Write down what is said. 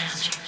around you.